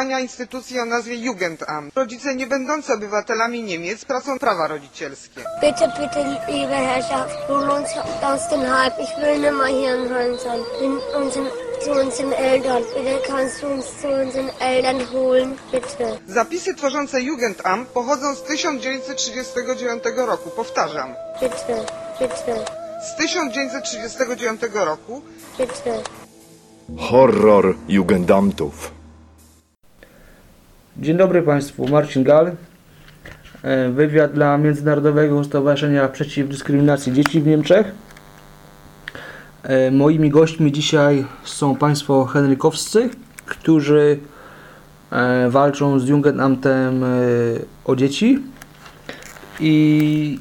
działania instytucji o nazwie Jugendamt. Rodzice nie będący obywatelami Niemiec tracą prawa rodzicielskie. Bitte, bitte, liebe Herrschaft, hol uns aus dem Hype. Ich will nicht mehr hier in unseren, zu unseren Eltern. Bitte kannst du uns zu unseren Eltern holen, bitte. Zapisy tworzące Jugendamt pochodzą z 1939 roku. Powtarzam, Bitte, bitte, z 1939 roku bitte. Horror Jugendamtów. Dzień dobry Państwu, Marcin Gal. E, Wywiad dla Międzynarodowego Stowarzyszenia Przeciw Dyskryminacji Dzieci w Niemczech. E, Moimi gośćmi dzisiaj są Państwo henrykowscy, którzy e, walczą z Jugendamtem o dzieci. I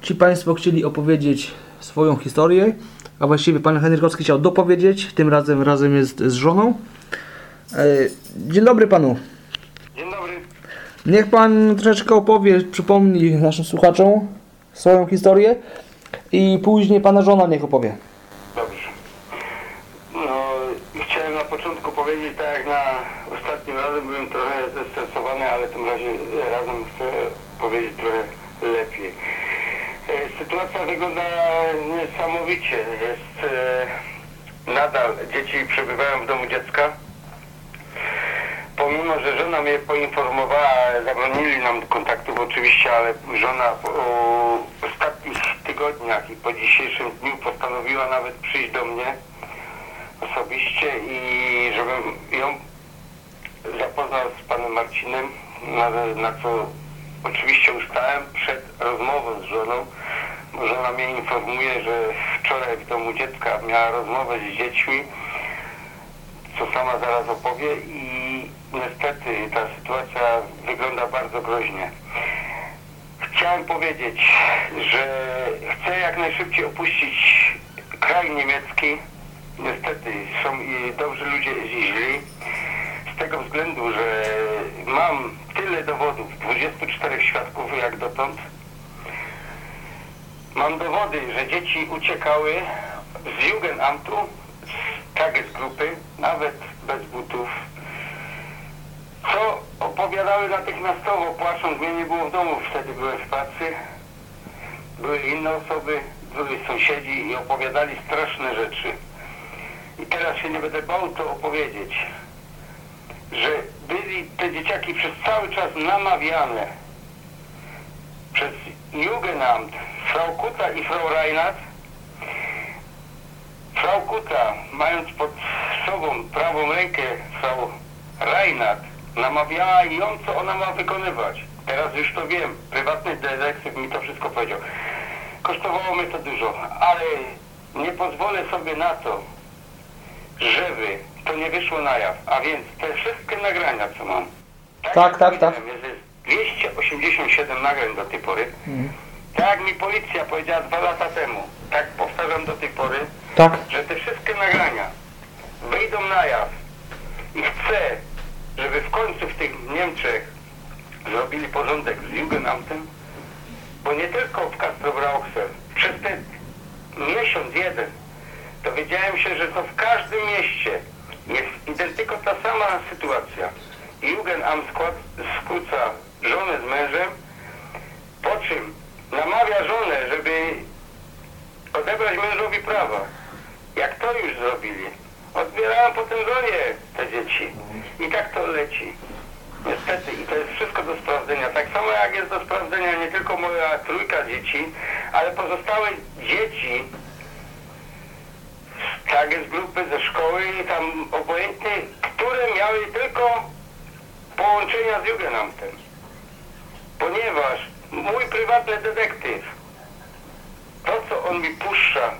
ci Państwo chcieli opowiedzieć swoją historię, a właściwie Pan Henrykowski chciał dopowiedzieć, tym razem razem jest z żoną. E, Dzień dobry panu. Dzień dobry. Niech pan troszeczkę opowie, przypomni naszym słuchaczom swoją historię i później pana żona niech opowie. Dobrze. No, chciałem na początku powiedzieć, tak jak na ostatnim razem byłem trochę zestresowany, ale tym razie razem chcę powiedzieć trochę lepiej. E, Sytuacja wygląda niesamowicie. Jest e, nadal dzieci przebywają w domu dziecka. Pomimo, że żona mnie poinformowała, zabronili nam kontaktów oczywiście, ale żona po ostatnich tygodniach i po dzisiejszym dniu postanowiła nawet przyjść do mnie osobiście i żebym ją zapoznał z panem Marcinem, na, na co oczywiście ustałem przed rozmową z żoną. bo Żona mnie informuje, że wczoraj w domu dziecka miała rozmowę z dziećmi, co sama zaraz opowie i niestety ta sytuacja wygląda bardzo groźnie. Chciałem powiedzieć, że chcę jak najszybciej opuścić kraj niemiecki. Niestety są i dobrzy ludzie i źli. Z tego względu, że mam tyle dowodów, 24 świadków jak dotąd. Mam dowody, że dzieci uciekały z Jugendamtu, z Tagesgrupy, nawet bez butów. Co opowiadały natychmiastowo, płacząc, mnie nie było w domu, wtedy byłem w pracy. Były inne osoby, byli sąsiedzi i opowiadali straszne rzeczy. I teraz się nie będę bał to opowiedzieć, że byli te dzieciaki przez cały czas namawiane przez Jugendamt, Frau Kuta i Frau Reinhardt. Frau Kuta, mając pod sobą prawą rękę Frau Reinhardt, namawiała ją, co ona ma wykonywać. Teraz już to wiem. Prywatny detektyw mi to wszystko powiedział. Kosztowało mnie to dużo, ale nie pozwolę sobie na to, żeby to nie wyszło na jaw. A więc te wszystkie nagrania, co mam. Tak, tak, tak. powiedziałem, Jest 287 nagrań do tej pory. Tak jak mi policja powiedziała dwa lata temu, tak powtarzam do tej pory, Tak. że te wszystkie nagrania wyjdą na jaw i chcę, żeby w końcu w tych Niemczech zrobili porządek z Jugendamtem, bo nie tylko w Castro Brauxel, przez ten miesiąc jeden dowiedziałem się, że to w każdym mieście jest identyko ta sama sytuacja. Jugendamt skłóca żonę z mężem, po czym namawia żonę, żeby odebrać mężowi prawa. Jak to już zrobili, odbierałem potem żonie te dzieci. I tak to leci. Niestety, i to jest wszystko do sprawdzenia. Tak samo jak jest do sprawdzenia nie tylko moja trójka dzieci, ale pozostałe dzieci tak z grupy, ze szkoły i tam obojętnie, które miały tylko połączenia z Jugendamtem. Ponieważ mój prywatny detektyw to, co on mi puszcza,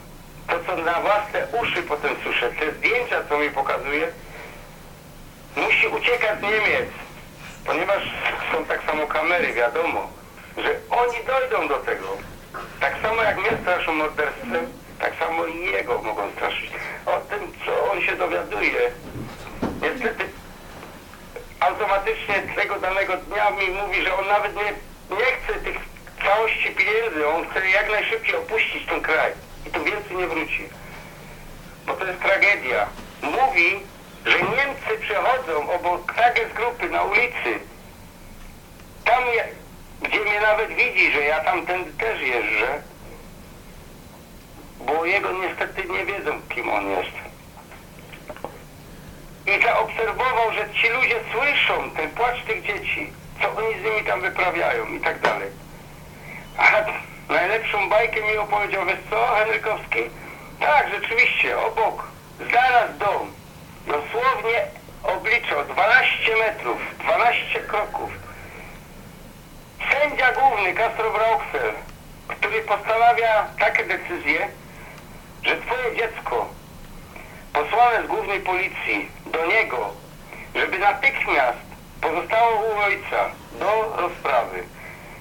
to, co na własne uszy potem słyszę, te zdjęcia, co mi pokazuje, musi uciekać z Niemiec, ponieważ są tak samo kamery, wiadomo, że oni dojdą do tego. Tak samo jak mnie straszą morderstwem, tak samo i jego mogą straszyć. O tym, co on się dowiaduje, niestety automatycznie tego danego dnia mi mówi, że on nawet nie, nie chce tych całości pieniędzy, on chce jak najszybciej opuścić ten kraj i tu więcej nie wróci. Bo to jest tragedia. Mówi, że Niemcy przechodzą obok grupy na ulicy. Tam, gdzie mnie nawet widzi, że ja tamtędy też jeżdżę. Bo jego niestety nie wiedzą, kim on jest. I zaobserwował, że ci ludzie słyszą ten płacz tych dzieci, co oni z nimi tam wyprawiają i tak dalej. A najlepszą bajkę mi opowiedział, wiesz co, Henrykowski? Tak, rzeczywiście, obok, zaraz dom, dosłownie obliczał 12 metrów, 12 kroków. Sędzia główny, Castro Brauxel, który postanawia takie decyzje, że twoje dziecko posłane z głównej policji do niego, żeby natychmiast pozostało u ojca do rozprawy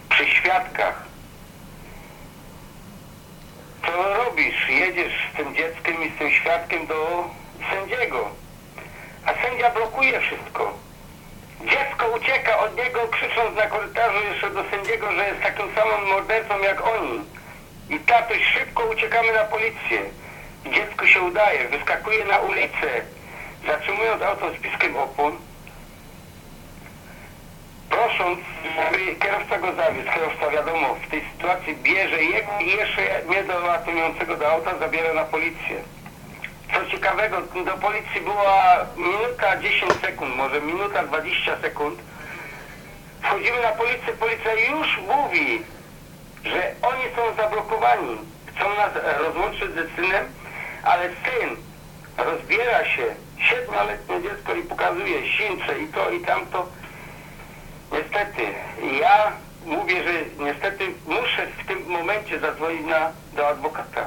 przy świadkach. Co robisz? Jedziesz z tym dzieckiem i z tym świadkiem do sędziego. A sędzia blokuje wszystko. Dziecko ucieka od niego, krzycząc na korytarzu jeszcze do sędziego, że jest takim samym mordercą jak oni. I tatuś, szybko uciekamy na policję. Dziecko się udaje, wyskakuje na ulicę, zatrzymując auto z piskiem opon, prosząc, żeby kierowca go zawiózł. Kierowca, wiadomo, w tej sytuacji bierze jego i jeszcze niedolatującego do auta zabiera na policję. Co ciekawego, do policji była minuta 10 sekund, może minuta 20 sekund. Wchodzimy na policję, policja już mówi, że oni są zablokowani. Chcą nas rozłączyć ze synem, ale syn rozbiera się, siedmioletnie dziecko i pokazuje sińce i to i tamto. Niestety, ja mówię, że niestety muszę w tym momencie zadzwonić na, do adwokata.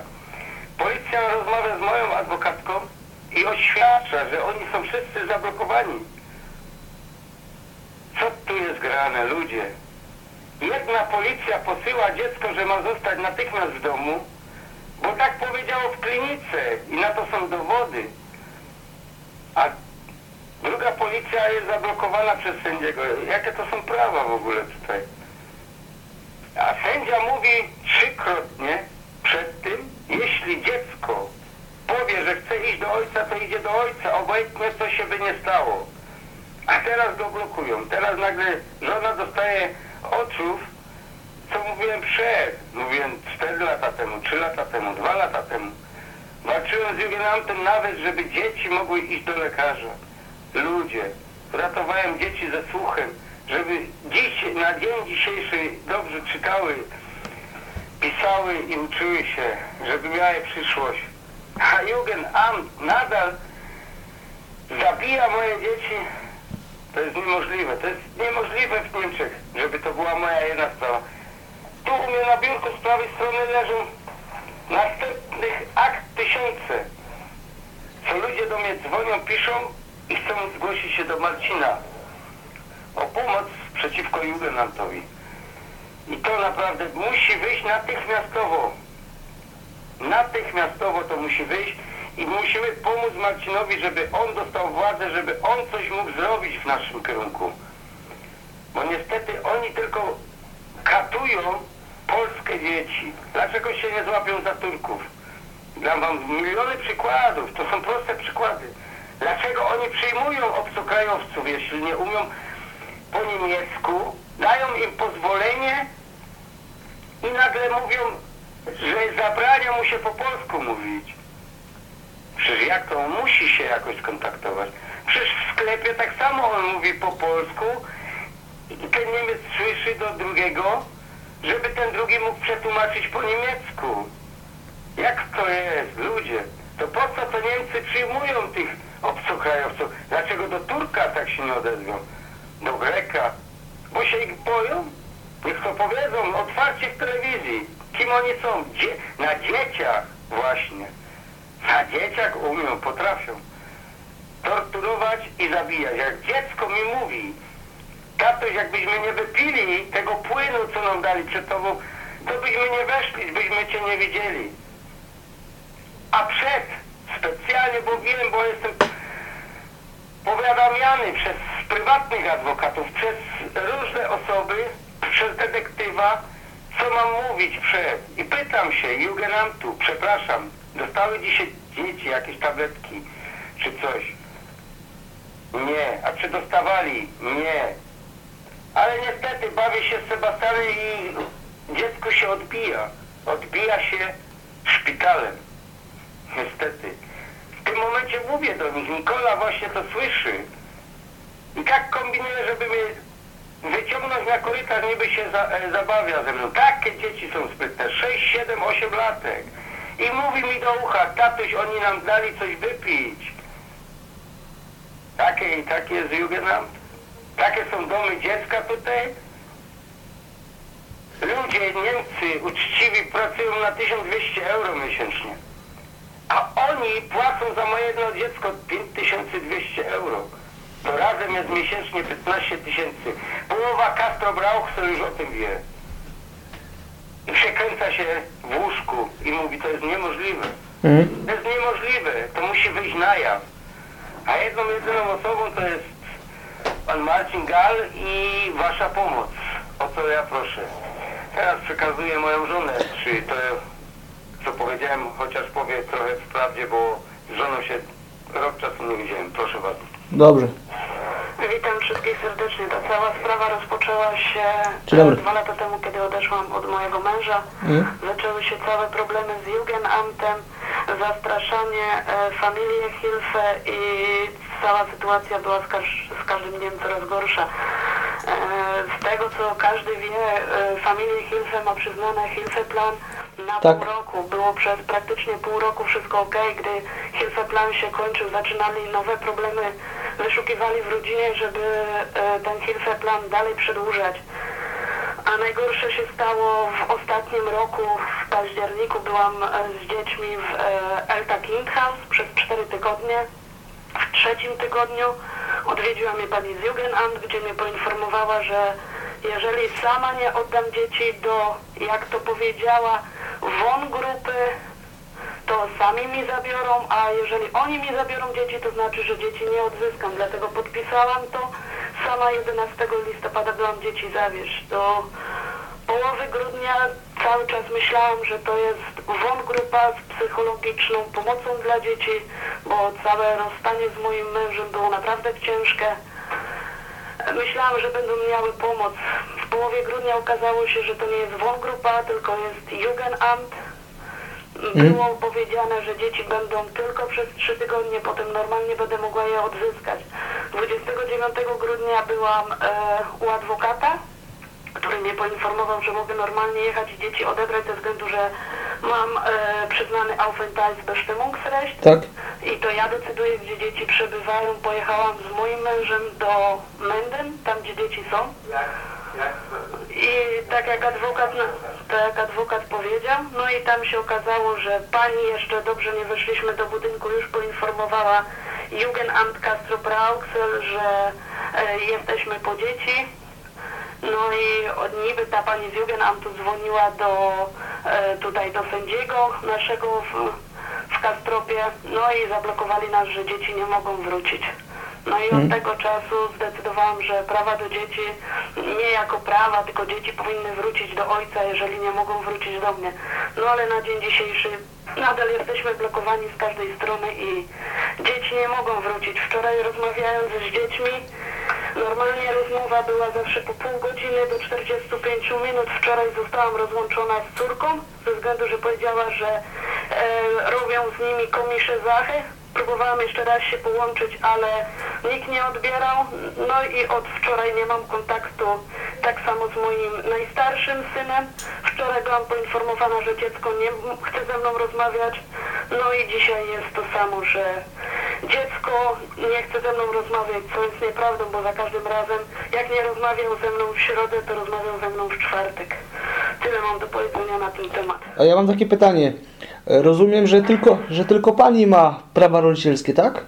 Policja rozmawia z moją adwokatką i oświadcza, że oni są wszyscy zablokowani. Co tu jest grane, ludzie? Jedna policja posyła dziecko, że ma zostać natychmiast w domu, bo tak powiedziało w klinice i na to są dowody. A druga policja jest zablokowana przez sędziego. Jakie to są prawa w ogóle tutaj? A sędzia mówi trzykrotnie przed tym, jeśli dziecko powie, że chce iść do ojca, to idzie do ojca, obojętnie co się by nie stało. A teraz go blokują. Teraz nagle żona dostaje oczów, co mówiłem przed. Mówiłem 4 lata temu, 3 lata temu, 2 lata temu. Walczyłem z Jugendantem nawet, żeby dzieci mogły iść do lekarza. Ludzie. Ratowałem dzieci ze słuchem, żeby dziś, na dzień dzisiejszy dobrze czytały, pisały i uczyły się, żeby miały przyszłość. A Jugendamt nadal zabija moje dzieci. To jest niemożliwe. To jest niemożliwe w Niemczech, żeby to była moja jedna sprawa. Tu u mnie na biurku z prawej strony leżą następnych akt tysiące. Co ludzie do mnie dzwonią, piszą i chcą zgłosić się do Marcina o pomoc przeciwko Jugendamtowi. I to naprawdę musi wyjść natychmiastowo. Natychmiastowo to musi wyjść i musimy pomóc Marcinowi, żeby on dostał władzę, żeby on coś mógł zrobić w naszym kierunku. Bo niestety oni tylko katują polskie dzieci. Dlaczego się nie złapią za Turków? Dam wam miliony przykładów, to są proste przykłady. Dlaczego oni przyjmują obcokrajowców, jeśli nie umią po niemiecku, dają im pozwolenie i nagle mówią, że zabrania mu się po polsku mówić. Przecież jak to? On musi się jakoś skontaktować. Przecież w sklepie tak samo on mówi po polsku i ten Niemiec słyszy do drugiego, żeby ten drugi mógł przetłumaczyć po niemiecku. Jak to jest, ludzie? To po co to Niemcy przyjmują tych obcokrajowców? Dlaczego do Turka tak się nie odezwą? Do Greka? Bo się ich boją? Niech to powiedzą otwarcie w telewizji. Kim oni są? Dzie na dzieciach właśnie. Na dzieciach umią, potrafią torturować i zabijać. Jak dziecko mi mówi, tatuś, jakbyśmy nie wypili tego płynu, co nam dali przed tobą, to byśmy nie weszli, byśmy cię nie widzieli. A przed, specjalnie, bo wiem, bo jestem powiadamiany przez prywatnych adwokatów, przez różne osoby, przez detektywa, co mam mówić przed. I pytam się, Jugendamtu, przepraszam, dostały dzisiaj dzieci jakieś tabletki czy coś. Nie. A czy dostawali? Nie. Ale niestety bawię się z Sebastianem i dziecko się odbija. Odbija się szpitalem. Niestety. W tym momencie mówię do nich, Nikola właśnie to słyszy. I tak kombinuję, żeby mnie wyciągnąć na korytarz, niby się za, e, zabawia ze mną. Takie dzieci są sprytne, 6, 7, 8 latek. I mówi mi do ucha, tatuś, oni nam dali coś wypić. Takie i takie jest Jugendamt. Takie są domy dziecka tutaj. Ludzie, Niemcy, uczciwi pracują na 1200 euro miesięcznie. A oni płacą za moje jedno dziecko 5200 euro. To razem jest miesięcznie 15 tysięcy. Połowa Castro Brauchsel już o tym wie. I przekręca się w łóżku i mówi, to jest niemożliwe. Mhm. To jest niemożliwe. To musi wyjść na jaw. A jedną, jedyną osobą to jest pan Marcin Gal i wasza pomoc. O co ja proszę. Teraz przekazuję moją żonę. Czy to, co powiedziałem, chociaż powie trochę w prawdzie, bo z żoną się rok czasu nie widziałem. Proszę bardzo. Dobrze. Witam wszystkich serdecznie. Ta cała sprawa rozpoczęła się Dzień dobry. e, dwa lata temu, kiedy odeszłam od mojego męża. Mhm. Zaczęły się całe problemy z Jugendamtem, zastraszanie e, familii Hilfe i cała sytuacja była z, każ z każdym dniem coraz gorsza. E, z tego co każdy wie, e, familię Hilfe ma przyznane Hilfe Plan na Tak. pół roku. Było przez praktycznie pół roku wszystko ok. Gdy Hilfe Plan się kończył, zaczynali nowe problemy, wyszukiwali w rodzinie, żeby e, ten Hilfe Plan dalej przedłużać. A najgorsze się stało w ostatnim roku, w październiku byłam e, z dziećmi w e, Elta King House przez 4 tygodnie. W trzecim tygodniu odwiedziła mnie pani z Jugendamt, gdzie mnie poinformowała, że jeżeli sama nie oddam dzieci do, jak to powiedziała, WON grupy, to sami mi zabiorą, a jeżeli oni mi zabiorą dzieci, to znaczy, że dzieci nie odzyskam. Dlatego podpisałam to. Sama 11 listopada byłam dzieci zawieźć. Do połowy grudnia cały czas myślałam, że to jest WON grupa z psychologiczną pomocą dla dzieci, bo całe rozstanie z moim mężem było naprawdę ciężkie. Myślałam, że będą miały pomoc. W połowie grudnia okazało się, że to nie jest WON grupa, tylko jest Jugendamt. Było powiedziane, że dzieci będą tylko przez trzy tygodnie, potem normalnie będę mogła je odzyskać. 29 grudnia byłam e, u adwokata, który mnie poinformował, że mogę normalnie jechać i dzieci odebrać ze względu, że mam e, przyznany Aufenthaltsbestimmungsrecht. Tak? I to ja decyduję, gdzie dzieci przebywają. Pojechałam z moim mężem do Menden, tam gdzie dzieci są. I tak jak adwokat, tak jak adwokat powiedział, no i tam się okazało, że pani jeszcze dobrze nie weszliśmy do budynku, już poinformowała Jugendamt Castro Brauxel, że e, jesteśmy po dzieci. No i od niby ta pani z Jugendamtu dzwoniła do e, tutaj do sędziego naszego w, w Kastropie, no i zablokowali nas, że dzieci nie mogą wrócić. No i od tego czasu zdecydowałam, że prawa do dzieci nie jako prawa, tylko dzieci powinny wrócić do ojca, jeżeli nie mogą wrócić do mnie. No ale na dzień dzisiejszy nadal jesteśmy blokowani z każdej strony i dzieci nie mogą wrócić. Wczoraj rozmawiając z dziećmi, normalnie rozmowa była zawsze po pół godziny do 45 minut. Wczoraj zostałam rozłączona z córką ze względu, że powiedziała, że e, robią z nimi komisze zachy. Próbowałam jeszcze raz się połączyć, ale nikt nie odbierał. No i od wczoraj nie mam kontaktu tak samo z moim najstarszym synem. Wczoraj byłam poinformowana, że dziecko nie chce ze mną rozmawiać. No i dzisiaj jest to samo, że dziecko nie chce ze mną rozmawiać, co jest nieprawdą, bo za każdym razem, jak nie rozmawiał ze mną w środę, to rozmawiał ze mną w czwartek. Tyle mam do powiedzenia na ten temat. A ja mam takie pytanie. Rozumiem, że tylko, że tylko pani ma prawa rodzicielskie, tak?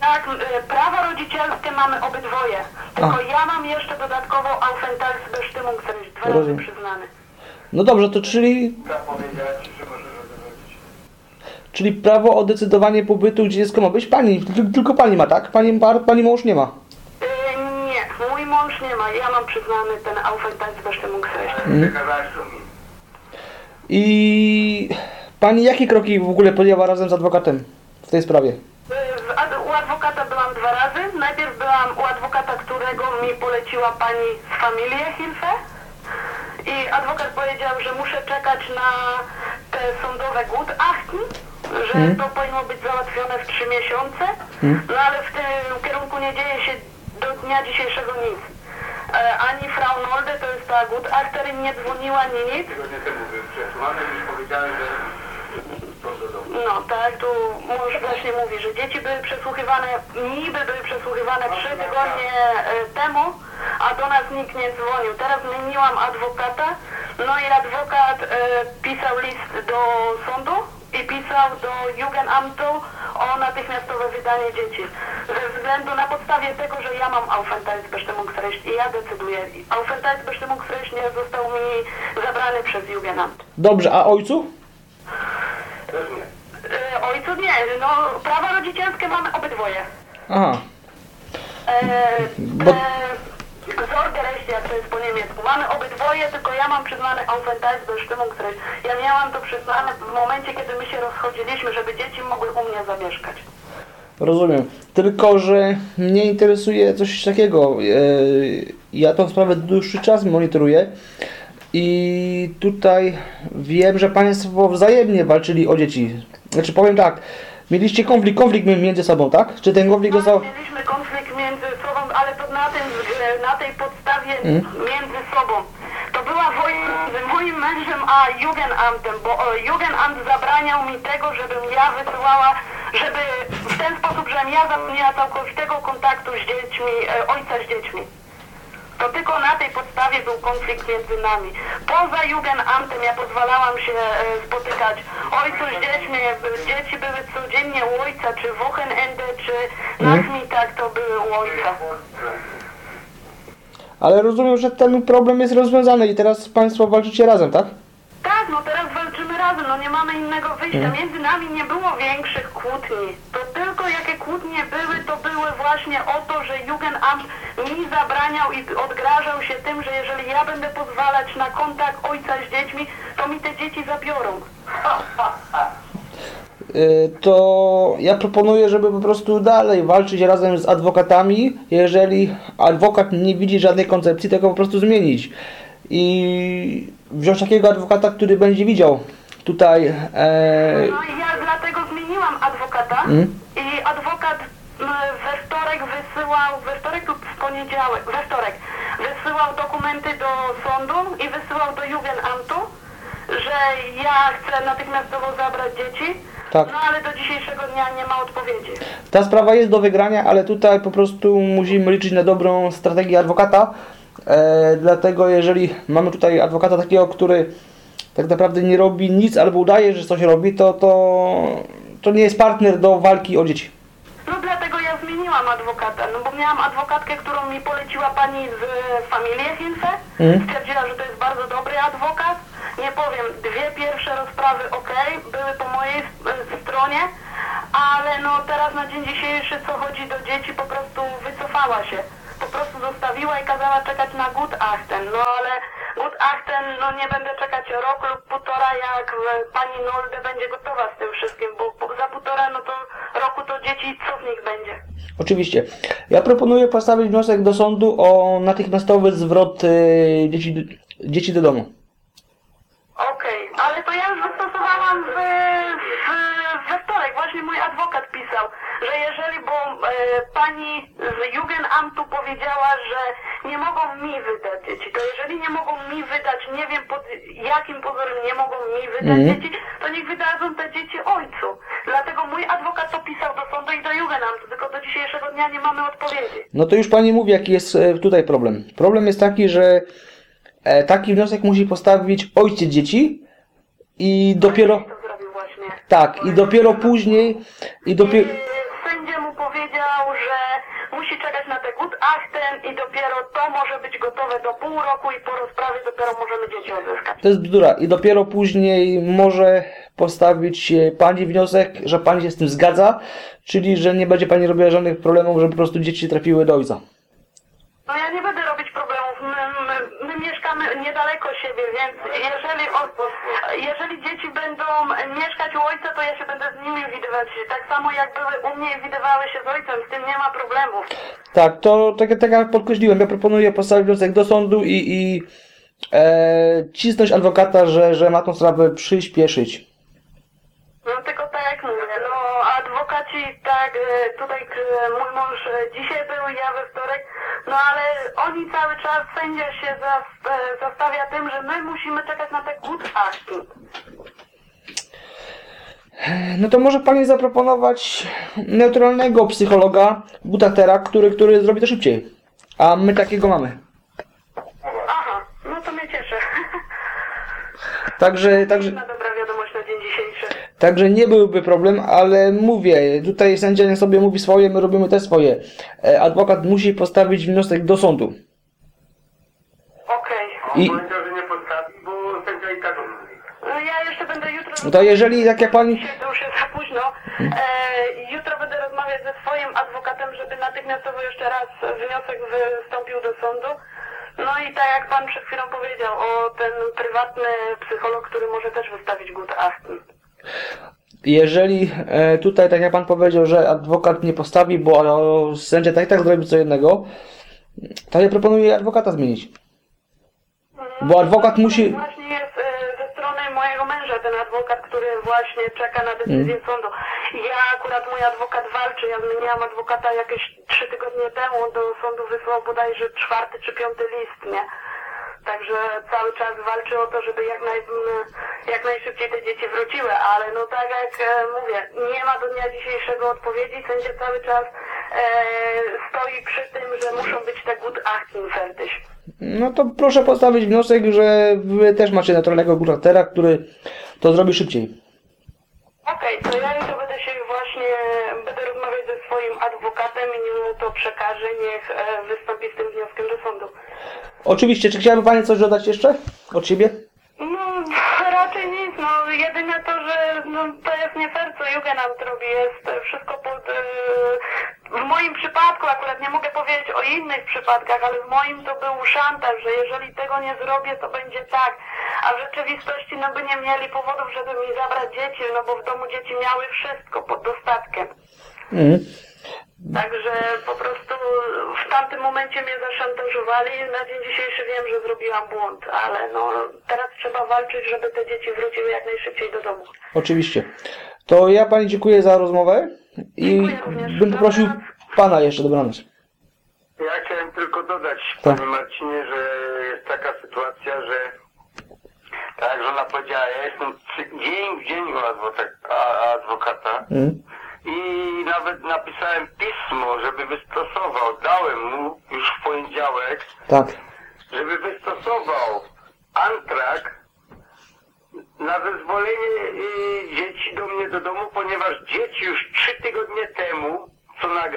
Tak, e, prawa rodzicielskie mamy obydwoje. Tylko ja mam jeszcze dodatkowo Aufenthaltsbestimmungsrecht, dwa razy Rozumiem. przyznany. No dobrze, to czyli, czyli prawo o decydowanie pobytu, gdzie dziecko ma być, pani, tylko, tylko pani ma, tak? Pani, pani mąż nie ma. E, nie, mój mąż nie ma, ja mam przyznany ten Aufenthaltsbestimmungsrecht. Przekazałeś to mi. I pani jakie kroki w ogóle podjęła razem z adwokatem w tej sprawie? U adwokata byłam dwa razy. Najpierw byłam którego mi poleciła pani z Familie Hilfe. I adwokat powiedział, że muszę czekać na te sądowe gutachten, że to powinno być załatwione w trzy miesiące. No ale w tym kierunku nie dzieje się do dnia dzisiejszego nic. E, ani Frau Nolde, to jest ta gutachterin, nie dzwoniła, ani nic. Tygodnie temu i już powiedziałem, że. No tak, tu mąż właśnie mówi, że dzieci były przesłuchiwane, niby były przesłuchiwane trzy tygodnie e, temu, a do nas nikt nie dzwonił. Teraz zmieniłam adwokata, no i adwokat e, pisał list do sądu i pisał do Jugendamtu o natychmiastowe wydanie dzieci. Ze względu na podstawie tego, że ja mam Aufenthaltsbestimmungsrecht i ja decyduję. Aufenthaltsbestimmungsrecht nie został mi zabrany przez Jugendamt. Dobrze, a ojcu? E, ojcu nie, no prawa rodzicielskie mamy obydwoje. Aha. E, Bo- e, jak to jest po niemiecku. Mamy obydwoje, tylko ja mam przyznane Aufenthaltsbestimmungsrecht. Ja miałam to przyznane w momencie, kiedy my się rozchodziliśmy, żeby dzieci mogły u mnie zamieszkać. Rozumiem. Tylko, że mnie interesuje coś takiego. E, Ja tą sprawę dłuższy czas monitoruję i tutaj wiem, że Państwo wzajemnie walczyli o dzieci. Znaczy powiem tak, mieliście konflikt, konflikt między sobą, tak? Czy ten konflikt został... No, mieliśmy konflikt między sobą, ale to na, tym, na tej podstawie między sobą. To była wojna między moim mężem a Jugendamtem, bo o, Jugendamt zabraniał mi tego, żebym ja wysyłała, żeby w ten sposób, żebym ja zapomniała całkowitego kontaktu z dziećmi, e, ojca z dziećmi. To tylko na tej podstawie był konflikt między nami. Poza Jugendamtem ja pozwalałam się e, spotykać ojcu z dziećmi. Dzieci były codziennie u ojca, czy Wochenende, czy Nachmittag to były u ojca. Ale rozumiem, że ten problem jest rozwiązany i teraz Państwo walczycie razem, tak? Tak, no teraz walczymy razem, no nie mamy innego wyjścia. Między nami nie było większych kłótni. To tylko jakie kłótnie były, to były właśnie o to, że Jugendamt mi zabraniał i odgrażał się tym, że jeżeli ja będę pozwalać na kontakt ojca z dziećmi, to mi te dzieci zabiorą. Y, to ja proponuję, żeby po prostu dalej walczyć razem z adwokatami. Jeżeli adwokat nie widzi żadnej koncepcji, tego po prostu zmienić. I wziąć takiego adwokata, który będzie widział tutaj. E, No i ja dlatego zmieniłam adwokata i adwokat we wtorek wysyłał, we wtorek lub w poniedziałek, we wtorek wysyłał dokumenty do sądu i wysyłał do Jugendamtu, że ja chcę natychmiastowo zabrać dzieci, Tak. no ale do dzisiejszego dnia nie ma odpowiedzi. ta sprawa jest do wygrania, ale tutaj po prostu musimy liczyć na dobrą strategię adwokata. E, dlatego jeżeli mamy tutaj adwokata takiego, który tak naprawdę nie robi nic albo udaje, że coś robi, to, to, to nie jest partner do walki o dzieci. No dlatego ja zmieniłam adwokata, no bo miałam adwokatkę, którą mi poleciła pani z Familie Hilfe. Stwierdziła, że to jest bardzo dobry adwokat. Nie powiem, dwie pierwsze rozprawy ok, były po mojej e, stronie, ale no teraz na dzień dzisiejszy, co chodzi do dzieci, po prostu wycofała się. Po prostu zostawiła i kazała czekać na gutachten. No ale gutachten, no nie będę czekać rok lub półtora, jak e, pani Nolde będzie gotowa z tym wszystkim, bo za półtora, no to roku to dzieci, nich będzie? Oczywiście. Ja proponuję postawić wniosek do sądu o natychmiastowy zwrot e, dzieci, dzieci do domu. Okej, ale to ja już wystosowałam w, w, we wtorek. Właśnie mój adwokat pisał, że jeżeli, bo e, pani z Jugendamtu powiedziała, że nie mogą mi wydać dzieci, to jeżeli nie mogą mi wydać, nie wiem pod jakim pozorem nie mogą mi wydać dzieci, to niech wydadzą te dzieci ojcu. Dlatego mój adwokat to pisał do sądu i do Jugendamtu, tylko do dzisiejszego dnia nie mamy odpowiedzi. No to już Pani mówi, jaki jest e, tutaj problem. Problem jest taki, że e, taki wniosek musi postawić ojciec dzieci i dopiero... Tak, i dopiero później... I dopiero... Sędzia mu powiedział, że musi czekać na te gutachten i dopiero to może być gotowe do pół roku i po rozprawie dopiero możemy dzieci odzyskać. To jest bzdura. I dopiero później może postawić e, Pani wniosek, że Pani się z tym zgadza, czyli że nie będzie Pani robiła żadnych problemów, żeby po prostu dzieci trafiły do ojca. No ja nie będę robić problemów. My, my, my mieszkamy niedaleko siebie, więc jeżeli, o, jeżeli dzieci będą mieszkać u ojca, to ja się będę z nimi widywać. tak samo jak były u mnie widywały się z ojcem, z tym nie ma problemów. Tak, to tak, tak jak podkreśliłem, ja proponuję postawić wniosek do sądu i, i e, cisnąć adwokata, że, że ma tą sprawę przyspieszyć. No tylko tak jak mówię, no adwokaci, tak, e, tutaj e, mój mąż e, dzisiaj był, ja we wtorek, no ale oni cały czas, sędzia się zas, e, zastawia tym, że my musimy czekać na te good. No to może pani zaproponować neutralnego psychologa, butatera, który, który zrobi to szybciej. A my takiego mamy. Aha, no to mnie cieszy. Także, także, Na dobra wiadomość na dzień dzisiejszy. Także nie byłby problem, ale mówię, tutaj sędzia nie sobie mówi swoje, my robimy też swoje. E, Adwokat musi postawić wniosek do sądu. Okej. I- Powiedział, że nie postawi, bo sędzia i tak. No ja jeszcze będę jutro... No to jeżeli, tak jak pani... Dzisiaj to już jest za późno. E, jutro będę rozmawiać ze swoim adwokatem, żeby natychmiastowo jeszcze raz wniosek wystąpił do sądu. No i tak jak pan przed chwilą powiedział, o ten prywatny psycholog, który może też wystawić good acting. Jeżeli e, tutaj, tak jak pan powiedział, że adwokat nie postawi, bo sędzia tak i tak zrobi co jednego, to ja proponuję adwokata zmienić. Bo adwokat musi... Właśnie jest e, ze strony mojego męża ten adwokat, który właśnie czeka na decyzję sądu. Ja akurat mój adwokat walczy, ja zmieniłam adwokata jakieś trzy tygodnie temu, do sądu wysłał bodajże czwarty czy piąty list, nie? Także cały czas walczy o to, żeby jak, naj, jak najszybciej te dzieci wróciły, ale no tak jak e, mówię, nie ma do dnia dzisiejszego odpowiedzi, sędzia cały czas e, stoi przy tym, że muszą być te acting fertig. No to proszę postawić wniosek, że wy też macie neutralnego butatera, który to zrobi szybciej. Okej, to ja jutro będę się właśnie, będę rozmawiać ze swoim adwokatem i mu to przekażę, niech e, wystąpi z tym wnioskiem do sądu. Oczywiście, czy chciałaby Pani coś dodać jeszcze od siebie? No, raczej nic, no jedynie to, że no, to jest nie fair, co Jugendamt robi, jest wszystko pod... E, w moim przypadku, akurat nie mogę powiedzieć o innych przypadkach, ale w moim to był szantaż, że jeżeli tego nie zrobię, to będzie tak. A w rzeczywistości no by nie mieli powodów, żeby mi zabrać dzieci, no bo w domu dzieci miały wszystko pod dostatkiem. Mhm. Także po tamtym momencie mnie zaszantażowali. Na dzień dzisiejszy wiem, że zrobiłam błąd, ale no teraz trzeba walczyć, żeby te dzieci wróciły jak najszybciej do domu. Oczywiście. To ja Pani dziękuję za rozmowę i Dziękuję również. bym poprosił. Pana jeszcze dobranoc. Ja chciałem tylko dodać, Tak. panie Marcinie, że jest taka sytuacja, że tak jak żona powiedziała, ja jestem przy- dzień w dzień u adwokata, a- adwokata Mhm. I nawet napisałem pismo, żeby wystosował, dałem mu już w poniedziałek, Tak. żeby wystosował antrak na zezwolenie y, dzieci do mnie do domu, ponieważ dzieci już trzy tygodnie temu, co na, e,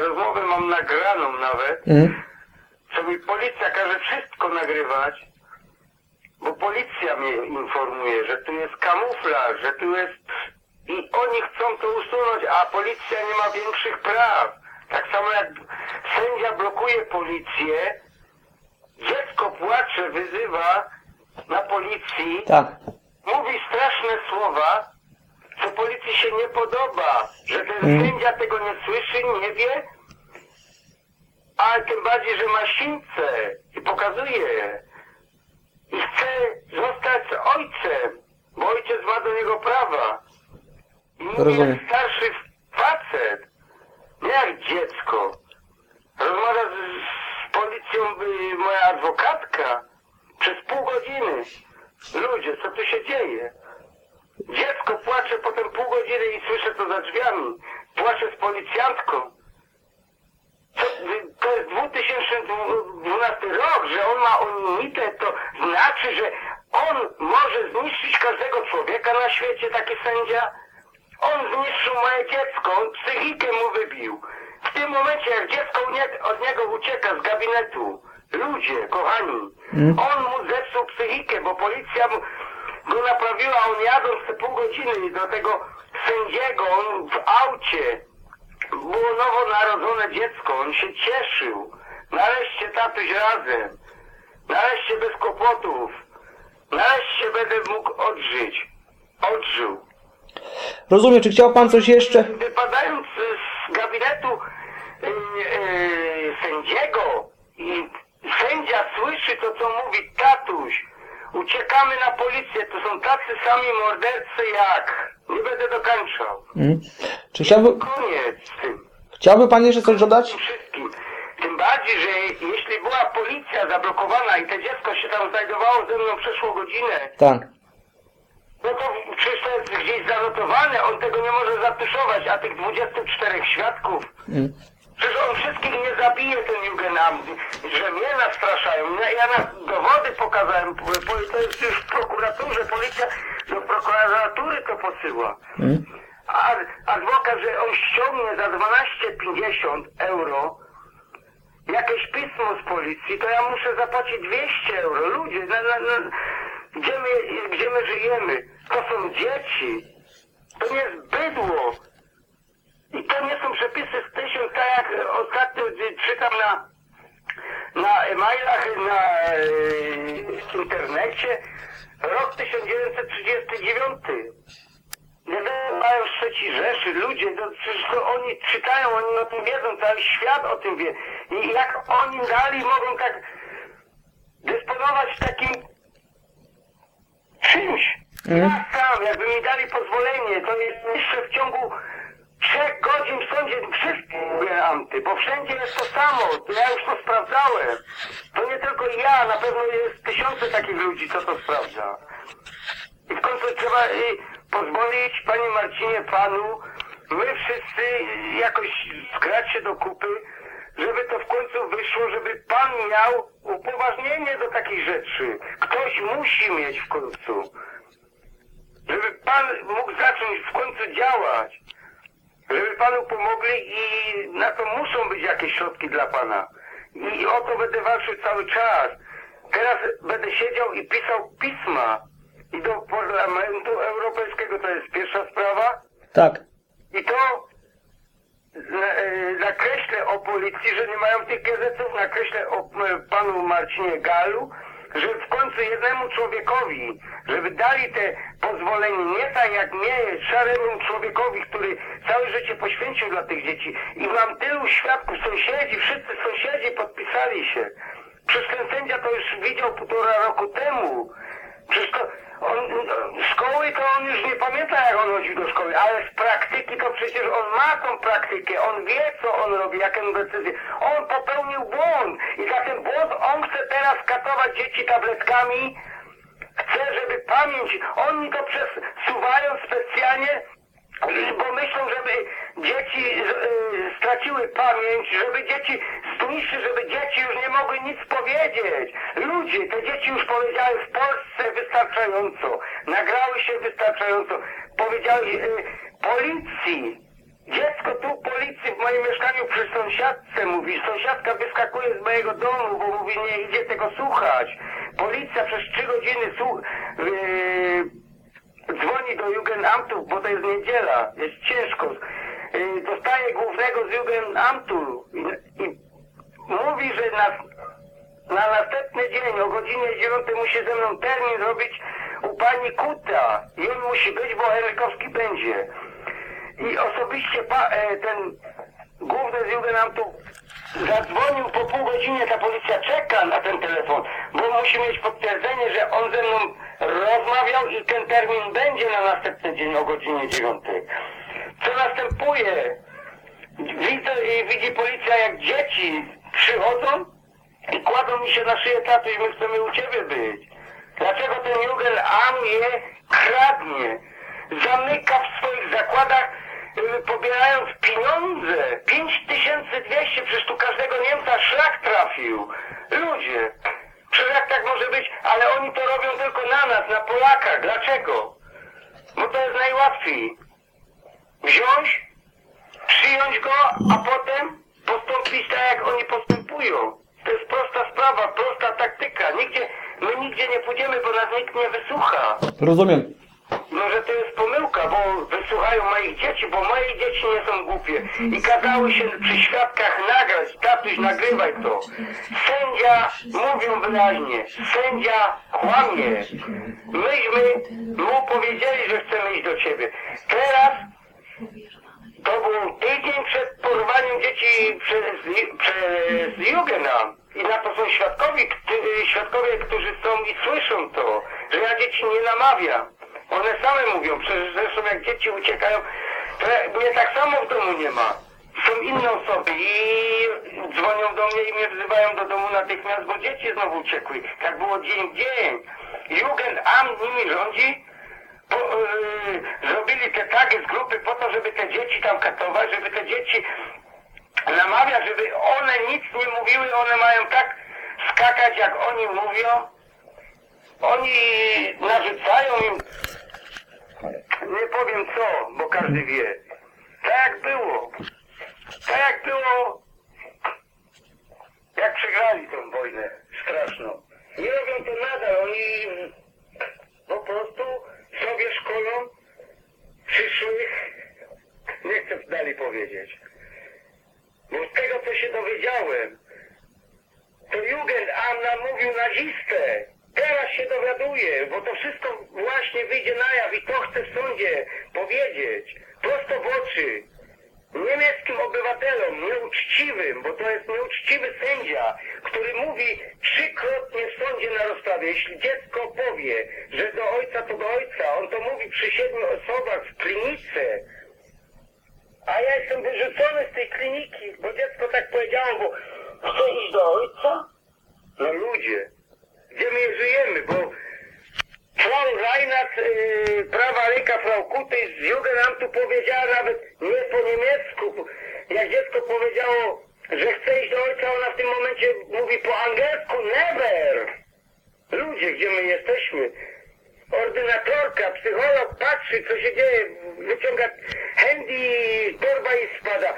rozmowę mam nagraną nawet, Mhm. co mi policja każe wszystko nagrywać, bo policja mnie informuje, że tu jest kamuflaż, że tu jest... I oni chcą to usunąć, a policja nie ma większych praw. Tak samo jak sędzia blokuje policję, dziecko płacze, wyzywa na policji, Tak. mówi straszne słowa, co policji się nie podoba, że ten Mm. sędzia tego nie słyszy, nie wie, a tym bardziej, że ma sińce i pokazuje i chce zostać ojcem, bo ojciec ma do niego prawa. I mówi Rozumiem. jak starszy facet, nie jak dziecko. Rozmawia z, z policją y, moja adwokatka przez pół godziny. Ludzie, co tu się dzieje? Dziecko płacze potem pół godziny i słyszę to za drzwiami. Płacze z policjantką. Co, to jest 2012 rok, że on ma immunitet, to znaczy, że on może zniszczyć każdego człowieka na świecie, taki sędzia? On zniszczył moje dziecko, on psychikę mu wybił. W tym momencie, jak dziecko od niego ucieka z gabinetu, ludzie, kochani, on mu zepsuł psychikę, bo policja mu, go naprawiła, on jadąc te pół godziny i do tego sędziego, on w aucie, było nowonarodzone dziecko, on się cieszył. Nareszcie tatuś razem. Nareszcie bez kłopotów. Nareszcie będę mógł odżyć. Odżył. Rozumiem, czy chciał pan coś jeszcze? Wypadając z gabinetu y, y, sędziego i sędzia słyszy to, co mówi tatuś, uciekamy na policję, to są tacy sami mordercy jak... Nie będę dokończał. Mm. Czy chciałby, Koniec z tym. chciałby pan jeszcze coś dodać? wszystkim. Tym bardziej, że jeśli była policja zablokowana i to dziecko się tam znajdowało ze mną przeszło godzinę, Tak. No to przecież to jest gdzieś zanotowane, on tego nie może zatuszować, a tych 24 świadków, Mm. przecież on wszystkich nie zabije ten Jugendamt, że mnie nastraszają. Ja, ja na dowody pokazałem, po- po- to jest już w prokuraturze, policja do prokuratury to posyła. Mm. A adwokat, że on ściągnie za 12,50 euro jakieś pismo z policji, to ja muszę zapłacić 200 euro. Ludzie, na, na, na, gdzie, my, gdzie my żyjemy? To są dzieci. To nie jest bydło. I to nie są przepisy z tysiąc, tak jak ostatnio czytam na, na e-mailach, na e, internecie. Rok 1939. Nie mają z trzeciej Rzeszy, ludzie, to przecież to oni czytają, oni o tym wiedzą, cały świat o tym wie. I jak oni dali mogą tak dysponować takim czymś. Ja sam, jakby mi dali pozwolenie, to jest jeszcze w ciągu trzech godzin w sądzie wszystkie amty, bo wszędzie jest to samo, to ja już to sprawdzałem. To nie tylko ja, na pewno jest tysiące takich ludzi, co to sprawdza. I w końcu trzeba y, pozwolić, panie Marcinie, panu, my wszyscy jakoś zgrać się do kupy, żeby to w końcu wyszło, żeby pan miał upoważnienie do takich rzeczy. Ktoś musi mieć w końcu. Żeby pan mógł zacząć w końcu działać. Żeby panu pomogli i na to muszą być jakieś środki dla pana. I o to będę walczył cały czas. Teraz będę siedział i pisał pisma. I do Parlamentu Europejskiego to jest pierwsza sprawa. Tak. I to nakreślę o policji, że nie mają tych gazetów, nakreślę o e, panu Marcinie Galu, że w końcu jednemu człowiekowi, żeby dali te pozwolenie, nie tak jak mnie, szaremu człowiekowi, który całe życie poświęcił dla tych dzieci. I mam tylu świadków, sąsiedzi, wszyscy sąsiedzi podpisali się. Przecież ten sędzia to już widział półtora roku temu. Przecież to on, no, szkoły to on już nie pamięta jak on chodził do szkoły, ale z praktyki to przecież on ma tą praktykę, on wie co on robi, jaką decyzję. On popełnił błąd i za ten błąd on chce teraz katować dzieci tabletkami, chce, żeby pamięć, oni to przesuwają specjalnie, bo myślą, żeby dzieci y, straciły pamięć, żeby dzieci zniszczy, żeby dzieci już nie mogły nic powiedzieć. Ludzie, te dzieci już powiedziały w Polsce wystarczająco, nagrały się wystarczająco, powiedziały y, policji. Dziecko tu policji w moim mieszkaniu przy sąsiadce mówi. Sąsiadka wyskakuje z mojego domu, bo mówi nie idzie tego słuchać. Policja przez trzy godziny słu- yy, dzwoni do Jugendamtów, bo to jest niedziela, jest ciężko. Yy, dostaje głównego z Jugendamtu i, i mówi, że na, na następny dzień o godzinie 9 musi ze mną termin zrobić u pani Kuta on musi być, bo Henrykowski będzie. I osobiście pa, e, ten główny z Jugendamtu zadzwonił po pół godzinie, ta policja czeka na ten telefon, bo musi mieć potwierdzenie, że on ze mną rozmawiał i ten termin będzie na następny dzień o godzinie 9. Co następuje? Widzę, widzi policja jak dzieci przychodzą i kładą mi się na szyję tatuś, my chcemy u ciebie być. Dlaczego ten Jugend A mnie kradnie? Zamyka w swoich zakładach, y, pobierając pieniądze. 5200, przecież tu każdego Niemca szlak trafił. Ludzie, przecież jak tak może być? Ale oni to robią tylko na nas, na Polakach. Dlaczego? Bo to jest najłatwiej. Wziąć, przyjąć go, a potem postąpić tak, jak oni postępują. To jest prosta sprawa, prosta taktyka. Nigdzie, my nigdzie nie pójdziemy, bo nas nikt nie wysłucha. Rozumiem. Może to jest pomyłka, bo wysłuchają moich dzieci, bo moje dzieci nie są głupie. I kazały się przy świadkach nagrać. Tatuś, nagrywaj to. Sędzia, mówią wyraźnie, sędzia kłamie. Myśmy mu powiedzieli, że chcemy iść do ciebie. Teraz to był tydzień przed porwaniem dzieci przez, przez Jugendamt. I na to są świadkowie, świadkowie, którzy są i słyszą to, że ja dzieci nie namawiam. One same mówią, przecież zresztą jak dzieci uciekają, to mnie tak samo w domu nie ma. Są inne osoby i dzwonią do mnie i mnie wzywają do domu natychmiast, bo dzieci znowu uciekły. Tak było dzień w dzień. Jugendamt nimi rządzi, bo, yy, zrobili te tagi z grupy po to, żeby te dzieci tam katować, żeby te dzieci namawia, żeby one nic nie mówiły, one mają tak skakać jak oni mówią. Oni narzucają im, nie powiem co, bo każdy wie. Tak było. Tak było, jak przegrali tą wojnę straszną. I robią to nadal, oni po prostu sobie szkolą przyszłych, nie chcę dalej powiedzieć. Bo z tego co się dowiedziałem, to Jugendamt nam mówił nazistę. Teraz się dowiaduję, bo to wszystko właśnie wyjdzie na jaw i to chcę w sądzie powiedzieć. Prosto w oczy. Niemieckim obywatelom, nieuczciwym, bo to jest nieuczciwy sędzia, który mówi trzykrotnie w sądzie na rozprawie, jeśli dziecko powie, że do ojca to do ojca, on to mówi przy siedmiu osobach w klinice, a ja jestem wyrzucony z tej kliniki, bo dziecko tak powiedziało, bo chce iść do ojca? No ludzie, gdzie my żyjemy, bo Frau Reinhardt, yy, prawa ręka Frau Kuty z Jugendamtu powiedziała nawet nie po niemiecku. Jak dziecko powiedziało, że chce iść do ojca, ona w tym momencie mówi po angielsku never. Ludzie, gdzie my jesteśmy? Ordynatorka, psycholog patrzy, co się dzieje, wyciąga handy, torba i spada.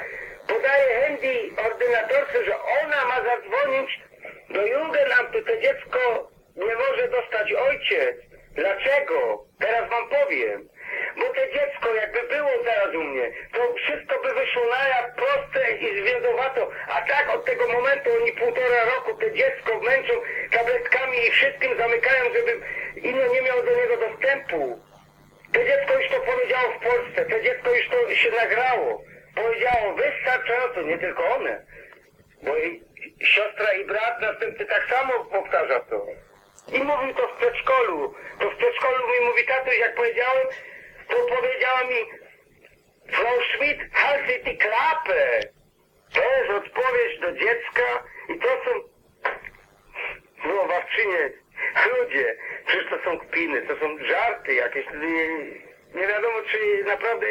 Podaje handy ordynatorce, że ona ma zadzwonić do Jugendamtu, to dziecko nie może dostać ojciec. Dlaczego? Teraz wam powiem. Bo to dziecko, jakby było zaraz u mnie, to wszystko by wyszło na jaw proste i zwiadowato. A tak od tego momentu oni półtora roku to dziecko męczą tabletkami i wszystkim zamykają, żeby inno nie miało do niego dostępu. To dziecko już to powiedziało w Polsce, to dziecko już to się nagrało. Powiedziało wystarczająco, nie tylko one. Bo siostra i brat następny tak samo powtarza to. I mówił to w przedszkolu. To w przedszkolu mi mówi tatuś, jak powiedziałem, to powiedziała mi Frau Schmidt, halsy ty klapę. To jest odpowiedź do dziecka i to są wychowawczynie. Ludzie, przecież to są kpiny, to są żarty jakieś. Nie, nie wiadomo, czy naprawdę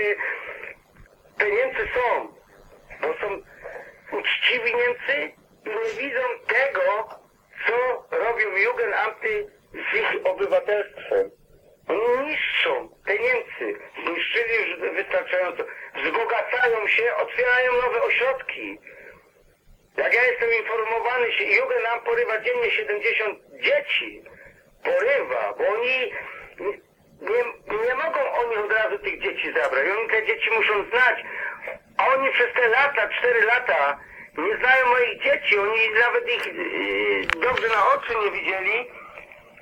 te Niemcy są. Bo są uczciwi Niemcy nie widzą tego, co robią Jugendamty z ich obywatelstwem. Oni niszczą, te Niemcy, zniszczyli już wystarczająco, wzbogacają się, otwierają nowe ośrodki. Jak ja jestem informowany, się Jugendamt porywa dziennie 70 dzieci. Porywa, bo oni nie, nie mogą oni od razu tych dzieci zabrać. Oni te dzieci muszą znać. A oni przez te lata, 4 lata, nie znają moich dzieci. Oni nawet ich yy, dobrze na oczy nie widzieli.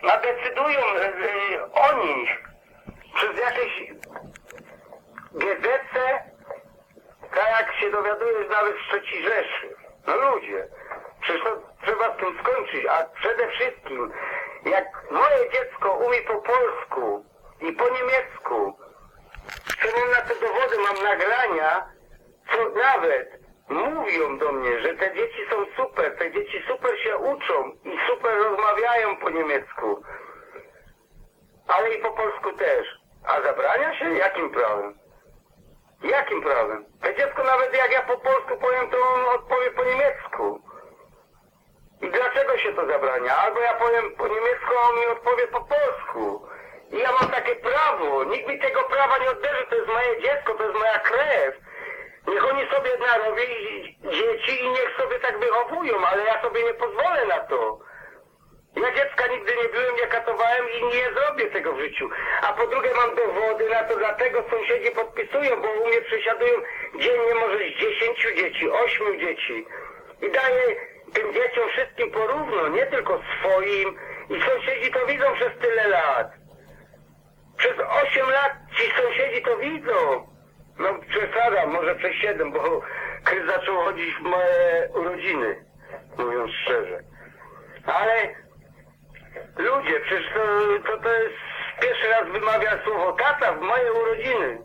A decydują yy, o nich przez jakieś GZC, tak jak się dowiadujesz nawet w Trzeciej Rzeszy. No ludzie, przecież to trzeba z tym skończyć, a przede wszystkim, jak moje dziecko umie po polsku i po niemiecku, co na to dowody, mam nagrania, co nawet mówią do mnie, że te dzieci są super, te dzieci super się uczą i super rozmawiają po niemiecku, ale i po polsku też. A zabrania się? Jakim prawem? Jakim prawem? To dziecko nawet jak ja po polsku powiem, to on odpowie po niemiecku. I dlaczego się to zabrania? Albo ja powiem po niemiecku, a on mi odpowie po polsku. I ja mam takie prawo. Nikt mi tego prawa nie odbierze. To jest moje dziecko, to jest moja krew. Niech oni sobie narobią dzieci i niech sobie tak wychowują, ale ja sobie nie pozwolę na to. Ja dziecka nigdy nie byłem, nie katowałem i nie zrobię tego w życiu. A po drugie mam dowody na to, dlatego sąsiedzi podpisują, bo u mnie przesiadują dziennie może z 10 dzieci, 8 dzieci. I daję tym dzieciom wszystkim porówno, nie tylko swoim. I sąsiedzi to widzą przez tyle lat. Przez 8 lat ci sąsiedzi to widzą. No przesadzam, może przez 7, bo Krys zaczął chodzić w moje urodziny, mówiąc szczerze. Ale ludzie, przecież to, to, to jest pierwszy raz wymawia słowo tata w moje urodziny.